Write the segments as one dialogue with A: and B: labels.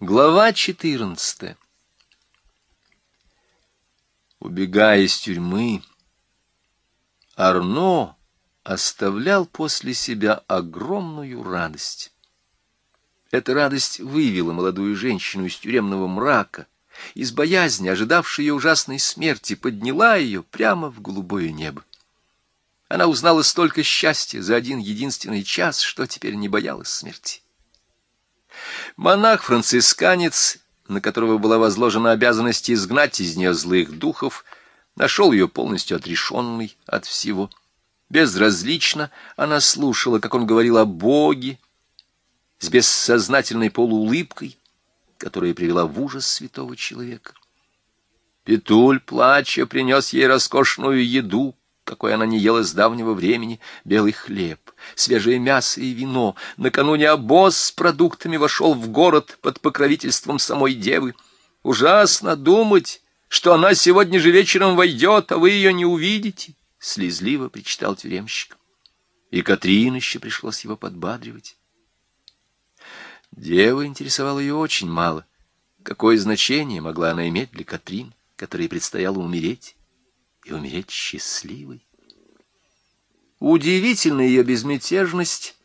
A: Глава 14 Убегая из тюрьмы, Арно оставлял после себя огромную радость. Эта радость вывела молодую женщину из тюремного мрака, из боязни, ожидавшей ее ужасной смерти, подняла ее прямо в голубое небо. Она узнала столько счастья за один единственный час, что теперь не боялась смерти. Монах-францисканец, на которого была возложена обязанность изгнать из нее злых духов, нашел ее полностью отрешенной от всего. Безразлично она слушала, как он говорил о Боге, с бессознательной полуулыбкой, которая привела в ужас святого человека. Петуль, плача, принес ей роскошную еду, какой она не ела с давнего времени, белый хлеб, свежее мясо и вино. Накануне обоз с продуктами вошел в город под покровительством самой девы. Ужасно думать, что она сегодня же вечером войдет, а вы ее не увидите, — слезливо причитал тюремщик. И Катрин еще пришлось его подбадривать. Дева интересовала ее очень мало. Какое значение могла она иметь для Катрин, которой предстояло умереть? И умереть счастливой. Удивительная ее безмятежность.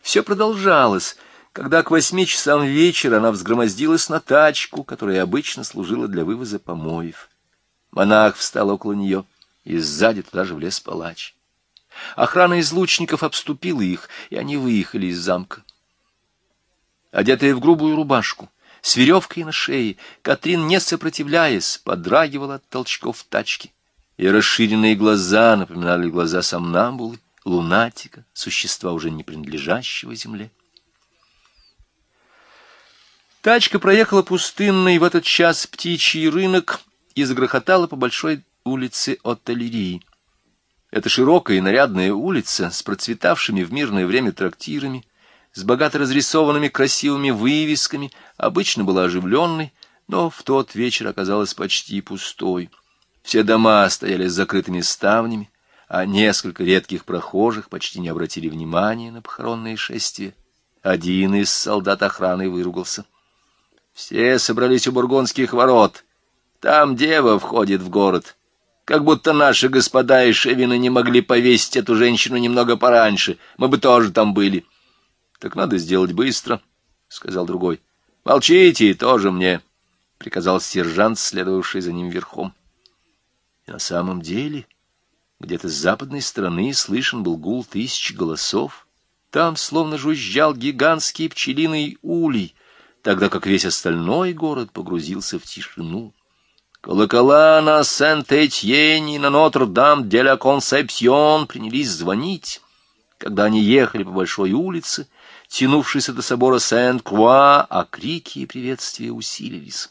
A: Все продолжалось, когда к восьми часам вечера она взгромоздилась на тачку, которая обычно служила для вывоза помоев. Монах встал около нее, и сзади туда же влез палач. Охрана из лучников обступила их, и они выехали из замка. Одетая в грубую рубашку, с веревкой на шее, Катрин, не сопротивляясь, подрагивала от толчков тачки и расширенные глаза напоминали глаза сомнамбулы, лунатика, существа, уже не принадлежащего земле. Тачка проехала пустынный в этот час птичий рынок и загрохотала по большой улице Отталерии. Это широкая и нарядная улица с процветавшими в мирное время трактирами, с богато разрисованными красивыми вывесками, обычно была оживленной, но в тот вечер оказалась почти пустой. Все дома стояли с закрытыми ставнями, а несколько редких прохожих почти не обратили внимания на похоронное шествие. Один из солдат охраны выругался. Все собрались у бургундских ворот. Там дева входит в город. Как будто наши господа и шевины не могли повесить эту женщину немного пораньше. Мы бы тоже там были. — Так надо сделать быстро, — сказал другой. — Молчите, тоже мне, — приказал сержант, следовавший за ним верхом. И на самом деле, где-то с западной стороны слышен был гул тысяч голосов. Там словно жужжал гигантский пчелиный улей, тогда как весь остальной город погрузился в тишину. Колокола на Сент-Этьене, на Нотр-Дам-де-ля-Консепсьон принялись звонить. Когда они ехали по большой улице, тянувшейся до собора Сент-Круа, а крики и приветствия усилились.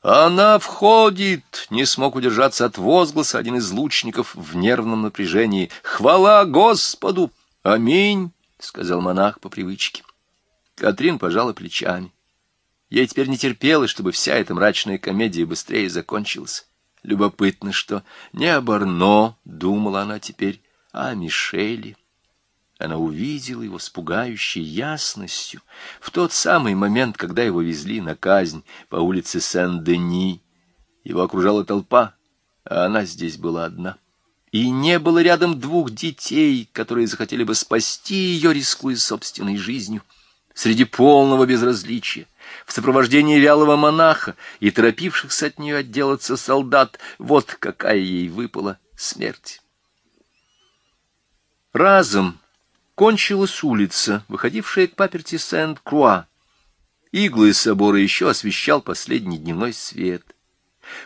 A: «Она входит!» — не смог удержаться от возгласа один из лучников в нервном напряжении. «Хвала Господу! Аминь!» — сказал монах по привычке. Катрин пожала плечами. Ей теперь не терпелось, чтобы вся эта мрачная комедия быстрее закончилась. Любопытно, что не об Арно, думала она теперь, а о Мишеле. Она увидела его с пугающей ясностью в тот самый момент, когда его везли на казнь по улице Сен-Дени. Его окружала толпа, а она здесь была одна. И не было рядом двух детей, которые захотели бы спасти ее, рискуя собственной жизнью. Среди полного безразличия, в сопровождении вялого монаха и торопившихся от нее отделаться солдат, вот какая ей выпала смерть. Разом кончилась улица, выходившая к паперти Сент-Круа. Иглы собора еще освещал последний дневной свет.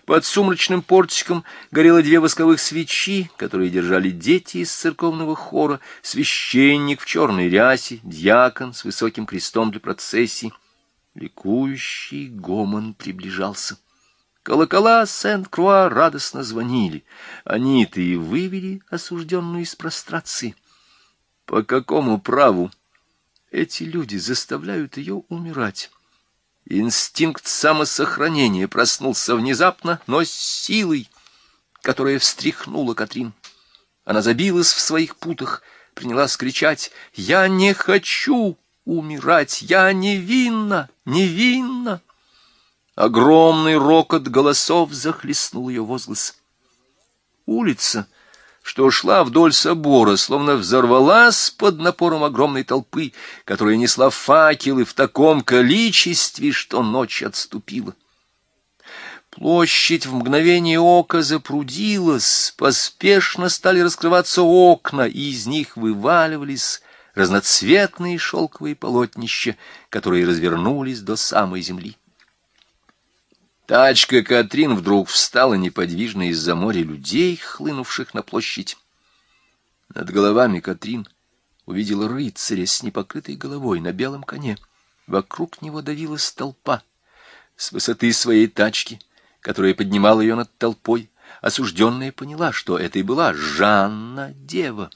A: Под сумрачным портиком горело две восковых свечи, которые держали дети из церковного хора, священник в черной рясе, дьякон с высоким крестом для процессии. Ликующий гомон приближался. Колокола Сент-Круа радостно звонили. Они-то и вывели осужденную из прострации. По какому праву эти люди заставляют ее умирать? Инстинкт самосохранения проснулся внезапно, но с силой, которая встряхнула Катрин. Она забилась в своих путах, принялась кричать «Я не хочу умирать! Я невинна, невинна!» Огромный рокот голосов захлестнул ее возглас. Улица, что шла вдоль собора, словно взорвалась под напором огромной толпы, которая несла факелы в таком количестве, что ночь отступила. Площадь в мгновение ока запрудилась, поспешно стали раскрываться окна, и из них вываливались разноцветные шелковые полотнища, которые развернулись до самой земли. Тачка Катрин вдруг встала неподвижно из-за моря людей, хлынувших на площадь. Над головами Катрин увидела рыцаря с непокрытой головой на белом коне. Вокруг него давилась толпа. С высоты своей тачки, которая поднимала ее над толпой, осужденная поняла, что это и была Жанна-дева.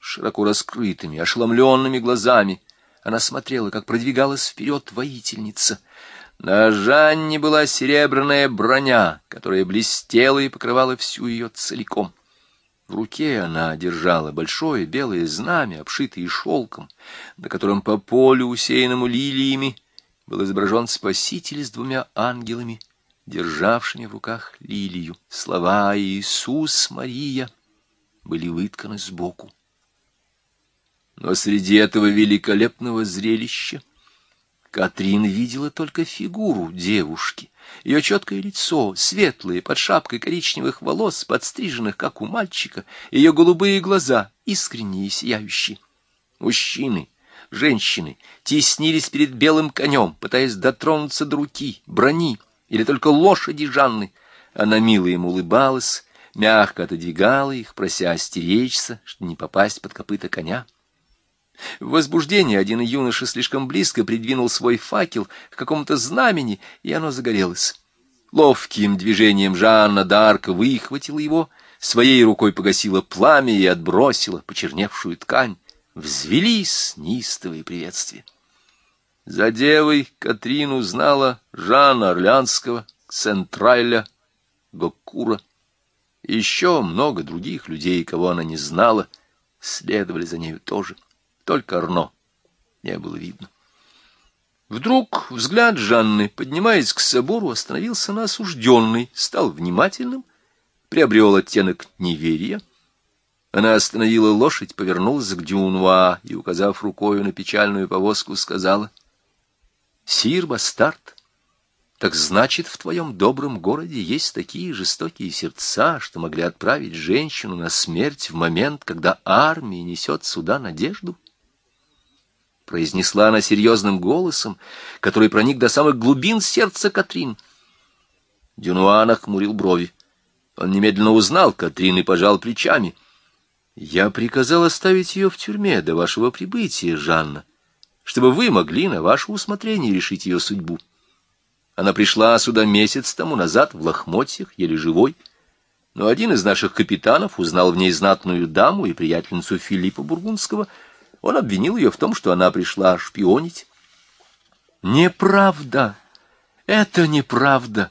A: Широко раскрытыми, ошеломленными глазами она смотрела, как продвигалась вперед воительница — на Жанне была серебряная броня, которая блестела и покрывала всю ее целиком. В руке она держала большое белое знамя, обшитое шелком, на котором по полю, усеянному лилиями, был изображен Спаситель с двумя ангелами, державшими в руках лилию. Слова «Иисус, Мария» были вытканы сбоку. Но среди этого великолепного зрелища Катрин видела только фигуру девушки, ее четкое лицо, светлое, под шапкой коричневых волос, подстриженных, как у мальчика, ее голубые глаза, искренние и сияющие. Мужчины, женщины теснились перед белым конем, пытаясь дотронуться до руки, брони или только лошади Жанны. Она мило им улыбалась, мягко отодвигала их, прося остеречься, чтобы не попасть под копыта коня. В возбуждении один юноша слишком близко придвинул свой факел к какому-то знамени, и оно загорелось. Ловким движением Жанна Дарка выхватила его, своей рукой погасила пламя и отбросила почерневшую ткань. Взвелись неистовые приветствия. За девой Катрину знала Жанна Орлянского, Центрайля, Гокура. Еще много других людей, кого она не знала, следовали за нею тоже. Только Арно не было видно. Вдруг взгляд Жанны, поднимаясь к собору, остановился на осужденной, стал внимательным, приобрел оттенок неверия. Она остановила лошадь, повернулась к Дюнуа и, указав рукою на печальную повозку, сказала, «Сир Бастард, так значит, в твоем добром городе есть такие жестокие сердца, что могли отправить женщину на смерть в момент, когда армия несет сюда надежду?» Произнесла она серьезным голосом, который проник до самых глубин сердца Катрин. Дюнуа нахмурил брови. Он немедленно узнал Катрин и пожал плечами. «Я приказал оставить ее в тюрьме до вашего прибытия, Жанна, чтобы вы могли на ваше усмотрение решить ее судьбу. Она пришла сюда месяц тому назад в лохмотьях, еле живой, но один из наших капитанов узнал в ней знатную даму и приятельницу Филиппа Бургундского — он обвинил ее в том, что она пришла шпионить. Неправда. Это неправда.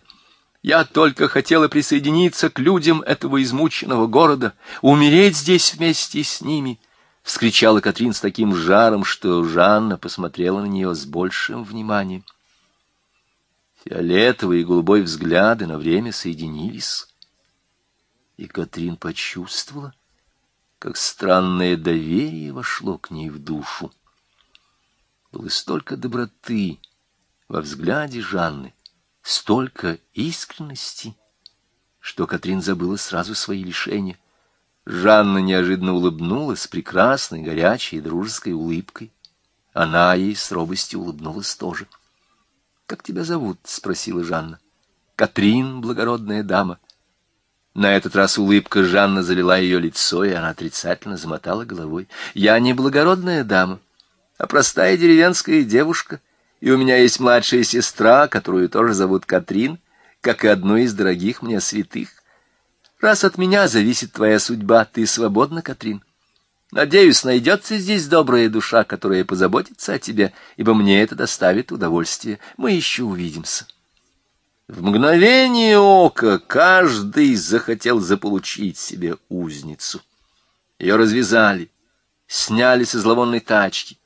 A: Я только хотела присоединиться к людям этого измученного города, умереть здесь вместе с ними, — вскричала Катрин с таким жаром, что Жанна посмотрела на нее с большим вниманием. Фиолетовые и голубой взгляды на время соединились, и Катрин почувствовала, как странное доверие вошло к ней в душу. Было столько доброты во взгляде Жанны, столько искренности, что Катрин забыла сразу свои лишения. Жанна неожиданно улыбнулась прекрасной, горячей и дружеской улыбкой. Она ей с робостью улыбнулась тоже. — Как тебя зовут? — спросила Жанна. — Катрин, благородная дама. — на этот раз улыбка Жанна залила ее лицо, и она отрицательно замотала головой. «Я не благородная дама, а простая деревенская девушка, и у меня есть младшая сестра, которую тоже зовут Катрин, как и одну из дорогих мне святых. Раз от меня зависит твоя судьба, ты свободна, Катрин. Надеюсь, найдется здесь добрая душа, которая позаботится о тебе, ибо мне это доставит удовольствие. Мы еще увидимся». В мгновение ока каждый захотел заполучить себе узницу. Ее развязали, сняли со зловонной тачки.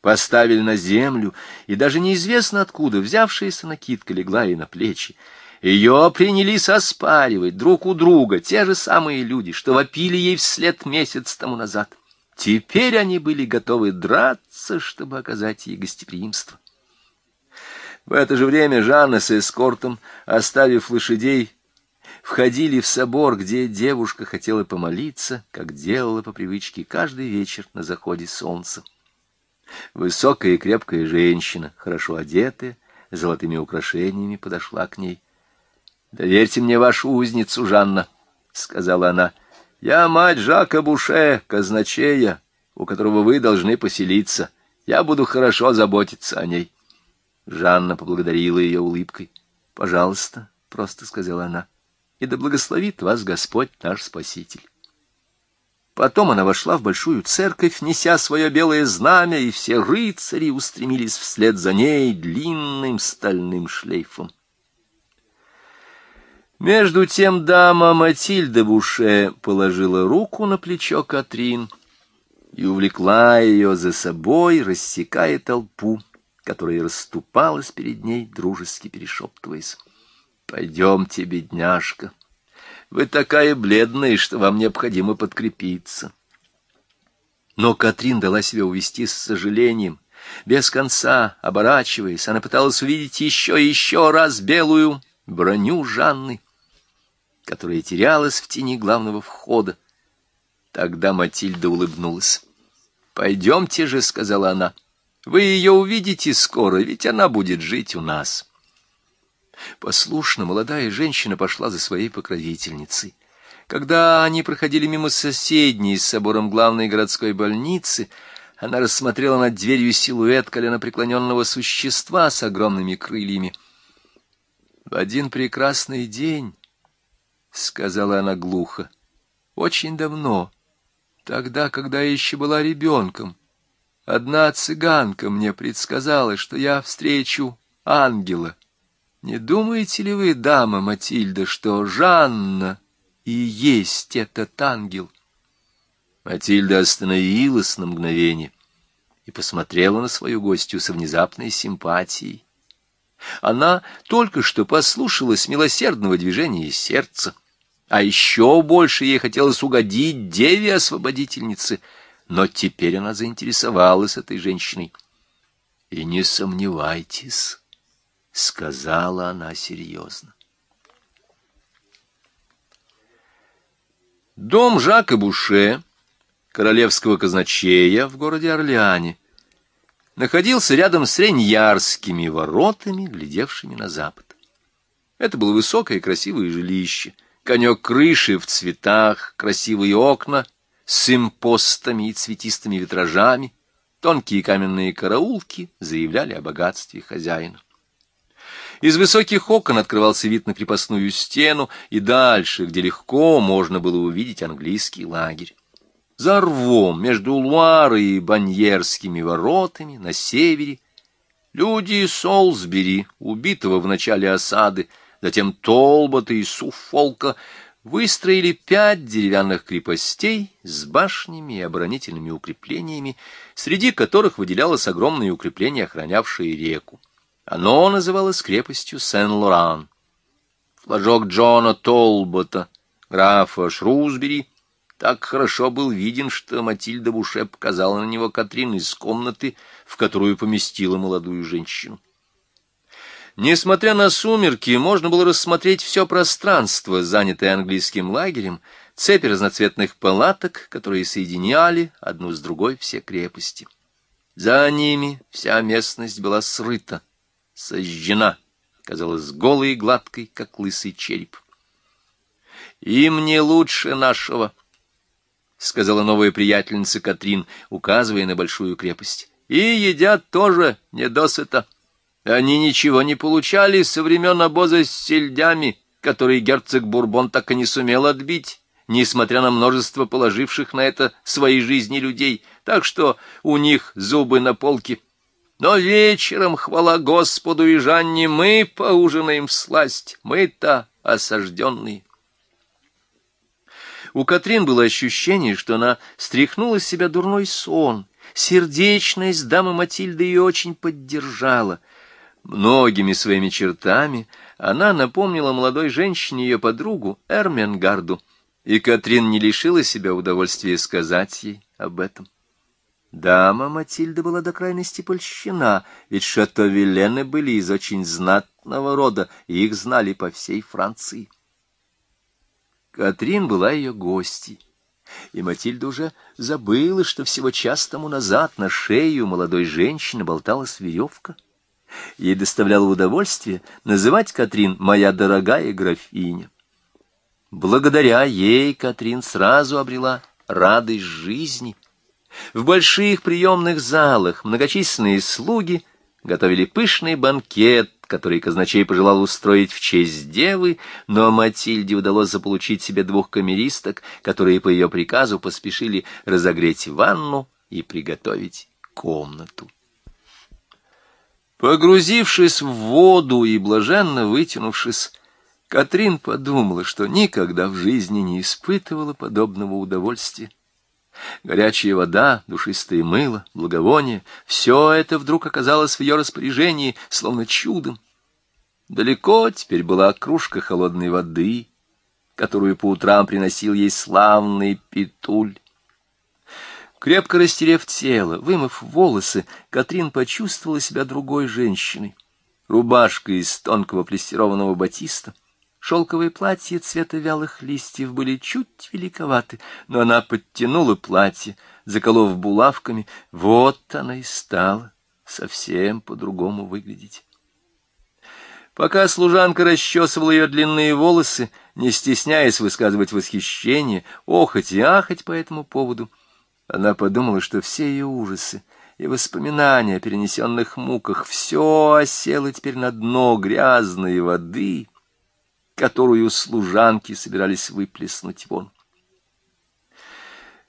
A: Поставили на землю, и даже неизвестно откуда взявшаяся накидка легла ей на плечи. Ее принялись оспаривать друг у друга те же самые люди, что вопили ей вслед месяц тому назад. Теперь они были готовы драться, чтобы оказать ей гостеприимство. В это же время Жанна с эскортом, оставив лошадей, входили в собор, где девушка хотела помолиться, как делала по привычке каждый вечер на заходе солнца. Высокая и крепкая женщина, хорошо одетая, с золотыми украшениями, подошла к ней. — Доверьте мне вашу узницу, Жанна, — сказала она. — Я мать Жака Буше, казначея, у которого вы должны поселиться. Я буду хорошо заботиться о ней. Жанна поблагодарила ее улыбкой. — Пожалуйста, — просто сказала она, — и да благословит вас Господь наш Спаситель. Потом она вошла в большую церковь, неся свое белое знамя, и все рыцари устремились вслед за ней длинным стальным шлейфом. Между тем дама Матильда Буше положила руку на плечо Катрин и увлекла ее за собой, рассекая толпу, которая расступалась перед ней, дружески перешептываясь. «Пойдемте, бедняжка, вы такая бледная, что вам необходимо подкрепиться». Но Катрин дала себя увести с сожалением. Без конца, оборачиваясь, она пыталась увидеть еще и еще раз белую броню Жанны которая терялась в тени главного входа. Тогда Матильда улыбнулась. «Пойдемте же», — сказала она, — «вы ее увидите скоро, ведь она будет жить у нас». Послушно молодая женщина пошла за своей покровительницей. Когда они проходили мимо соседней с собором главной городской больницы, она рассмотрела над дверью силуэт коленопреклоненного существа с огромными крыльями. В один прекрасный день — сказала она глухо. — Очень давно, тогда, когда я еще была ребенком, одна цыганка мне предсказала, что я встречу ангела. Не думаете ли вы, дама Матильда, что Жанна и есть этот ангел? Матильда остановилась на мгновение и посмотрела на свою гостью со внезапной симпатией. Она только что послушалась милосердного движения сердца, а еще больше ей хотелось угодить деве-освободительнице, но теперь она заинтересовалась этой женщиной. — И не сомневайтесь, — сказала она серьезно. Дом Жака Буше, королевского казначея в городе Орлеане, находился рядом с Реньярскими воротами, глядевшими на запад. Это было высокое и красивое жилище, конек крыши в цветах, красивые окна с импостами и цветистыми витражами, тонкие каменные караулки заявляли о богатстве хозяина. Из высоких окон открывался вид на крепостную стену и дальше, где легко можно было увидеть английский лагерь за рвом между Луарой и Баньерскими воротами на севере, люди Солсбери, убитого в начале осады, затем Толбота и Суффолка, выстроили пять деревянных крепостей с башнями и оборонительными укреплениями, среди которых выделялось огромное укрепление, охранявшее реку. Оно называлось крепостью Сен-Лоран. Флажок Джона Толбота, графа Шрусбери, так хорошо был виден, что Матильда Буше показала на него Катрин из комнаты, в которую поместила молодую женщину. Несмотря на сумерки, можно было рассмотреть все пространство, занятое английским лагерем, цепи разноцветных палаток, которые соединяли одну с другой все крепости. За ними вся местность была срыта, сожжена, казалась голой и гладкой, как лысый череп. «Им не лучше нашего», — сказала новая приятельница Катрин, указывая на большую крепость. — И едят тоже недосыто. Они ничего не получали со времен обоза с сельдями, который герцог Бурбон так и не сумел отбить, несмотря на множество положивших на это свои жизни людей, так что у них зубы на полке. Но вечером, хвала Господу и Жанне, мы поужинаем в сласть, мы-то осажденные. У Катрин было ощущение, что она стряхнула с себя дурной сон, Сердечность дамы Матильды ее очень поддержала. Многими своими чертами она напомнила молодой женщине ее подругу Эрменгарду, и Катрин не лишила себя удовольствия сказать ей об этом. Дама Матильда была до крайности польщена, ведь шато-вилены были из очень знатного рода, и их знали по всей Франции. Катрин была ее гостьей, и Матильда уже забыла, что всего час тому назад на шею молодой женщины болталась веревка. Ей доставляло удовольствие называть Катрин «моя дорогая графиня». Благодаря ей Катрин сразу обрела радость жизни — в больших приемных залах многочисленные слуги готовили пышный банкет, который казначей пожелал устроить в честь девы, но Матильде удалось заполучить себе двух камеристок, которые по ее приказу поспешили разогреть ванну и приготовить комнату. Погрузившись в воду и блаженно вытянувшись, Катрин подумала, что никогда в жизни не испытывала подобного удовольствия. Горячая вода, душистое мыло, благовоние — все это вдруг оказалось в ее распоряжении, словно чудом. Далеко теперь была кружка холодной воды, которую по утрам приносил ей славный петуль. Крепко растерев тело, вымыв волосы, Катрин почувствовала себя другой женщиной. Рубашка из тонкого плестированного батиста — Шелковые платья цвета вялых листьев были чуть великоваты, но она подтянула платье, заколов булавками. Вот она и стала совсем по-другому выглядеть. Пока служанка расчесывала ее длинные волосы, не стесняясь высказывать восхищение, охоть и ахать по этому поводу, она подумала, что все ее ужасы и воспоминания о перенесенных муках все осело теперь на дно грязной воды — которую служанки собирались выплеснуть вон.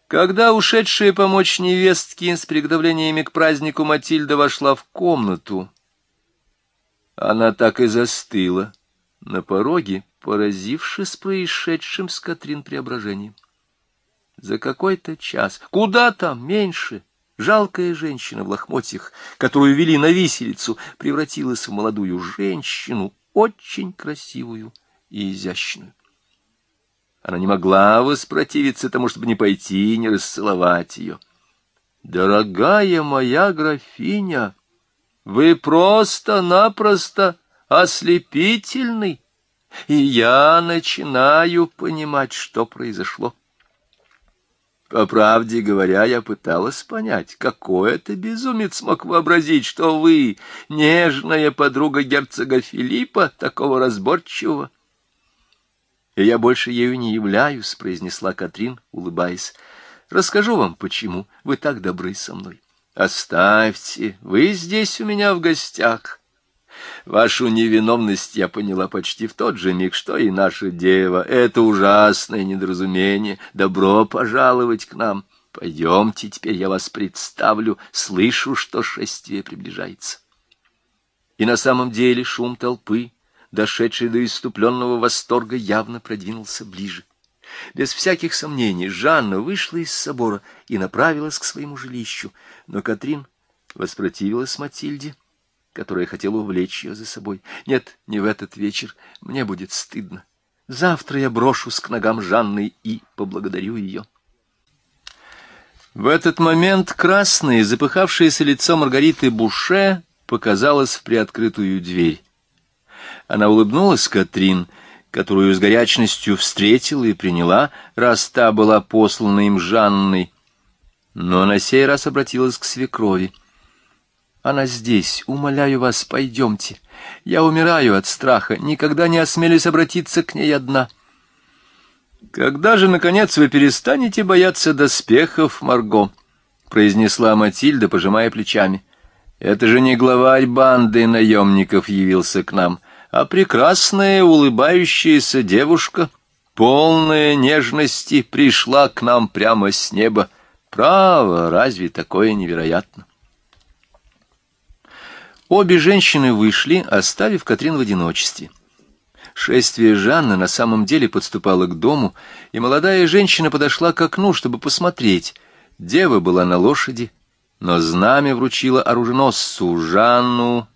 A: Когда ушедшая помочь невестке с приготовлениями к празднику Матильда вошла в комнату, она так и застыла на пороге, поразившись происшедшим с Катрин преображением. За какой-то час, куда там, меньше, жалкая женщина в лохмотьях, которую вели на виселицу, превратилась в молодую женщину, очень красивую и изящную. Она не могла воспротивиться тому, чтобы не пойти и не расцеловать ее. «Дорогая моя графиня, вы просто-напросто ослепительный, и я начинаю понимать, что произошло». По правде говоря, я пыталась понять, какой это безумец мог вообразить, что вы, нежная подруга герцога Филиппа, такого разборчивого, я больше ею не являюсь, — произнесла Катрин, улыбаясь. — Расскажу вам, почему вы так добры со мной. Оставьте, вы здесь у меня в гостях. Вашу невиновность я поняла почти в тот же миг, что и наша дева. Это ужасное недоразумение. Добро пожаловать к нам. Пойдемте, теперь я вас представлю. Слышу, что шествие приближается. И на самом деле шум толпы дошедший до иступленного восторга, явно продвинулся ближе. Без всяких сомнений Жанна вышла из собора и направилась к своему жилищу, но Катрин воспротивилась Матильде, которая хотела увлечь ее за собой. «Нет, не в этот вечер, мне будет стыдно. Завтра я брошусь к ногам Жанны и поблагодарю ее». В этот момент красное, запыхавшееся лицо Маргариты Буше показалось в приоткрытую дверь. Она улыбнулась Катрин, которую с горячностью встретила и приняла, раз та была послана им Жанной. Но на сей раз обратилась к свекрови. «Она здесь, умоляю вас, пойдемте. Я умираю от страха, никогда не осмелюсь обратиться к ней одна». «Когда же, наконец, вы перестанете бояться доспехов, Марго?» — произнесла Матильда, пожимая плечами. «Это же не главарь банды наемников явился к нам а прекрасная улыбающаяся девушка, полная нежности, пришла к нам прямо с неба. Право, разве такое невероятно? Обе женщины вышли, оставив Катрин в одиночестве. Шествие Жанны на самом деле подступало к дому, и молодая женщина подошла к окну, чтобы посмотреть. Дева была на лошади, но знамя вручило оруженосцу Жанну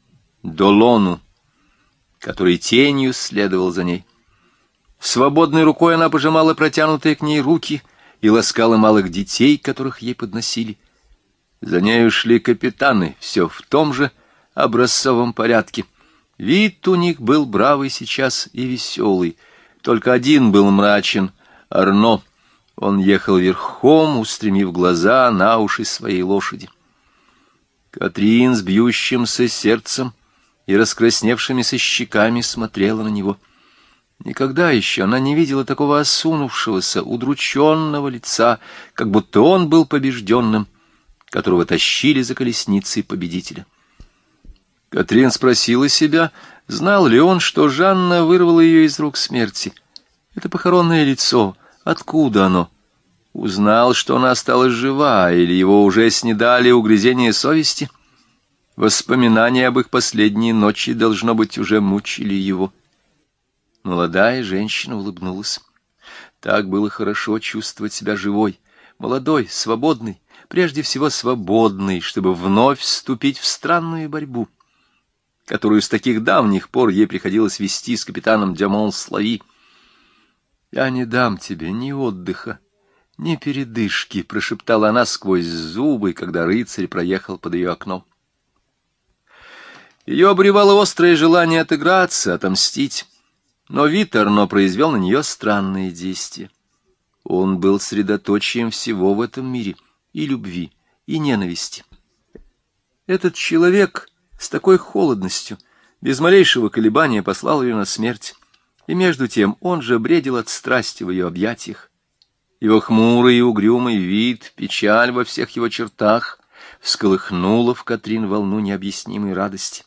A: Долону, который тенью следовал за ней. Свободной рукой она пожимала протянутые к ней руки и ласкала малых детей, которых ей подносили. За нею шли капитаны, все в том же образцовом порядке. Вид у них был бравый сейчас и веселый, только один был мрачен — Арно. Он ехал верхом, устремив глаза на уши своей лошади. Катрин с бьющимся сердцем и раскрасневшимися щеками смотрела на него. Никогда еще она не видела такого осунувшегося, удрученного лица, как будто он был побежденным, которого тащили за колесницей победителя. Катрин спросила себя, знал ли он, что Жанна вырвала ее из рук смерти. Это похоронное лицо, откуда оно? Узнал, что она осталась жива, или его уже снедали угрызения совести? Воспоминания об их последней ночи, должно быть, уже мучили его. Молодая женщина улыбнулась. Так было хорошо чувствовать себя живой, молодой, свободной, прежде всего свободной, чтобы вновь вступить в странную борьбу, которую с таких давних пор ей приходилось вести с капитаном Дямон Слави. «Я не дам тебе ни отдыха, ни передышки», — прошептала она сквозь зубы, когда рыцарь проехал под ее окном. Ее обревало острое желание отыграться, отомстить, но Витерно произвел на нее странные действия. Он был средоточием всего в этом мире, и любви, и ненависти. Этот человек с такой холодностью, без малейшего колебания послал ее на смерть, и между тем он же бредил от страсти в ее объятиях. Его хмурый и угрюмый вид, печаль во всех его чертах всколыхнула в Катрин волну необъяснимой радости.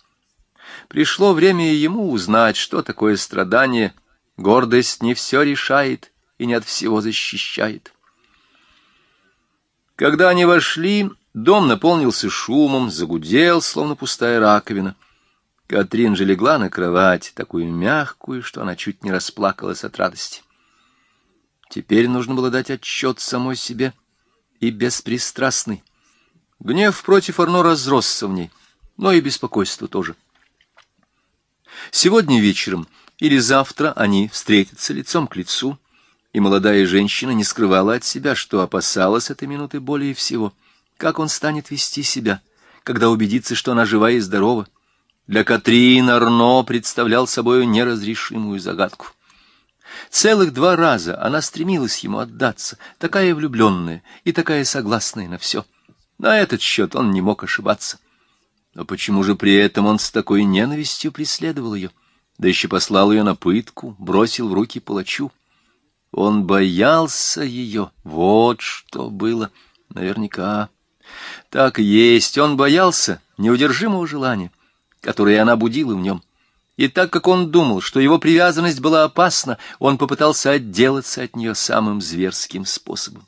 A: Пришло время ему узнать, что такое страдание. Гордость не все решает и не от всего защищает. Когда они вошли, дом наполнился шумом, загудел, словно пустая раковина. Катрин же легла на кровать, такую мягкую, что она чуть не расплакалась от радости. Теперь нужно было дать отчет самой себе и беспристрастный. Гнев против Арно разросся в ней, но и беспокойство тоже. Сегодня вечером или завтра они встретятся лицом к лицу, и молодая женщина не скрывала от себя, что опасалась этой минуты более всего. Как он станет вести себя, когда убедится, что она жива и здорова? Для Катрин Арно представлял собой неразрешимую загадку. Целых два раза она стремилась ему отдаться, такая влюбленная и такая согласная на все. На этот счет он не мог ошибаться. Но почему же при этом он с такой ненавистью преследовал ее, да еще послал ее на пытку, бросил в руки палачу? Он боялся ее, вот что было, наверняка. Так и есть, он боялся неудержимого желания, которое она будила в нем. И так как он думал, что его привязанность была опасна, он попытался отделаться от нее самым зверским способом.